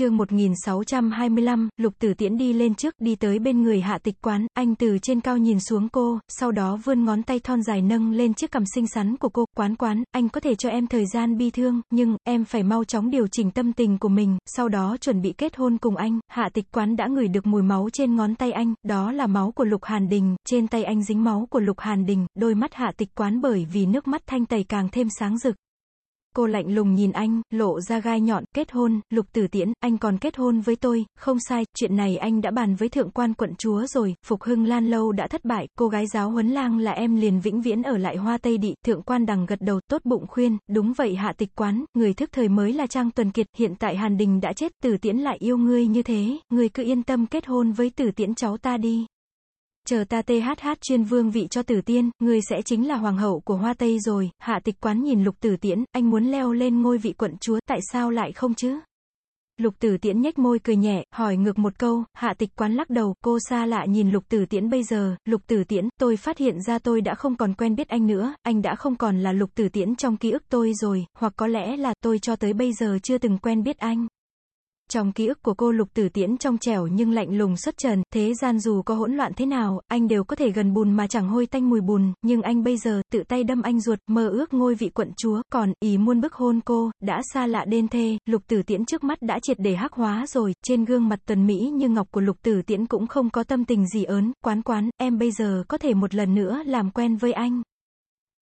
chương 1625, lục tử tiễn đi lên trước, đi tới bên người hạ tịch quán, anh từ trên cao nhìn xuống cô, sau đó vươn ngón tay thon dài nâng lên chiếc cằm xinh xắn của cô, quán quán, anh có thể cho em thời gian bi thương, nhưng, em phải mau chóng điều chỉnh tâm tình của mình, sau đó chuẩn bị kết hôn cùng anh, hạ tịch quán đã ngửi được mùi máu trên ngón tay anh, đó là máu của lục hàn đình, trên tay anh dính máu của lục hàn đình, đôi mắt hạ tịch quán bởi vì nước mắt thanh tẩy càng thêm sáng rực. Cô lạnh lùng nhìn anh, lộ ra gai nhọn, kết hôn, lục tử tiễn, anh còn kết hôn với tôi, không sai, chuyện này anh đã bàn với thượng quan quận chúa rồi, phục hưng lan lâu đã thất bại, cô gái giáo huấn lang là em liền vĩnh viễn ở lại hoa tây đị, thượng quan đằng gật đầu, tốt bụng khuyên, đúng vậy hạ tịch quán, người thức thời mới là trang tuần kiệt, hiện tại hàn đình đã chết, tử tiễn lại yêu ngươi như thế, người cứ yên tâm kết hôn với tử tiễn cháu ta đi. Chờ ta THH chuyên vương vị cho tử tiên, ngươi sẽ chính là hoàng hậu của Hoa Tây rồi, hạ tịch quán nhìn lục tử tiễn, anh muốn leo lên ngôi vị quận chúa, tại sao lại không chứ? Lục tử tiễn nhếch môi cười nhẹ, hỏi ngược một câu, hạ tịch quán lắc đầu, cô xa lạ nhìn lục tử tiễn bây giờ, lục tử tiễn, tôi phát hiện ra tôi đã không còn quen biết anh nữa, anh đã không còn là lục tử tiễn trong ký ức tôi rồi, hoặc có lẽ là tôi cho tới bây giờ chưa từng quen biết anh. Trong ký ức của cô lục tử tiễn trong trẻo nhưng lạnh lùng xuất trần, thế gian dù có hỗn loạn thế nào, anh đều có thể gần bùn mà chẳng hôi tanh mùi bùn, nhưng anh bây giờ, tự tay đâm anh ruột, mơ ước ngôi vị quận chúa, còn, ý muôn bức hôn cô, đã xa lạ đên thê, lục tử tiễn trước mắt đã triệt để hắc hóa rồi, trên gương mặt tuần Mỹ như ngọc của lục tử tiễn cũng không có tâm tình gì ớn, quán quán, em bây giờ có thể một lần nữa làm quen với anh.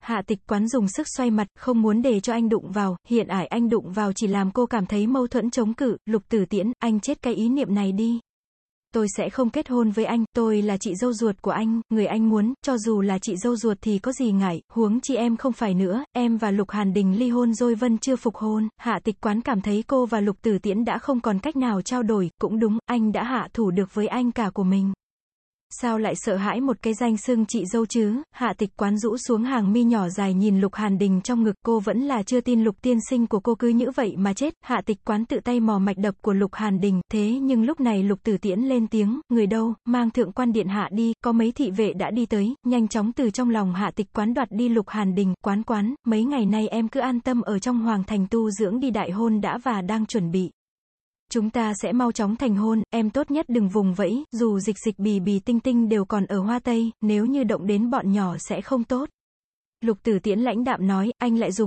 Hạ tịch quán dùng sức xoay mặt, không muốn để cho anh đụng vào, hiện ải anh đụng vào chỉ làm cô cảm thấy mâu thuẫn chống cự, lục tử tiễn, anh chết cái ý niệm này đi. Tôi sẽ không kết hôn với anh, tôi là chị dâu ruột của anh, người anh muốn, cho dù là chị dâu ruột thì có gì ngại, huống chi em không phải nữa, em và Lục Hàn Đình ly hôn rồi vân chưa phục hôn, hạ tịch quán cảm thấy cô và Lục Tử Tiễn đã không còn cách nào trao đổi, cũng đúng, anh đã hạ thủ được với anh cả của mình. Sao lại sợ hãi một cái danh xưng chị dâu chứ, hạ tịch quán rũ xuống hàng mi nhỏ dài nhìn lục hàn đình trong ngực cô vẫn là chưa tin lục tiên sinh của cô cứ như vậy mà chết, hạ tịch quán tự tay mò mạch đập của lục hàn đình, thế nhưng lúc này lục tử tiễn lên tiếng, người đâu, mang thượng quan điện hạ đi, có mấy thị vệ đã đi tới, nhanh chóng từ trong lòng hạ tịch quán đoạt đi lục hàn đình, quán quán, mấy ngày nay em cứ an tâm ở trong hoàng thành tu dưỡng đi đại hôn đã và đang chuẩn bị. Chúng ta sẽ mau chóng thành hôn, em tốt nhất đừng vùng vẫy, dù dịch dịch bì bì tinh tinh đều còn ở hoa tây, nếu như động đến bọn nhỏ sẽ không tốt. Lục tử tiễn lãnh đạm nói, anh lại dùng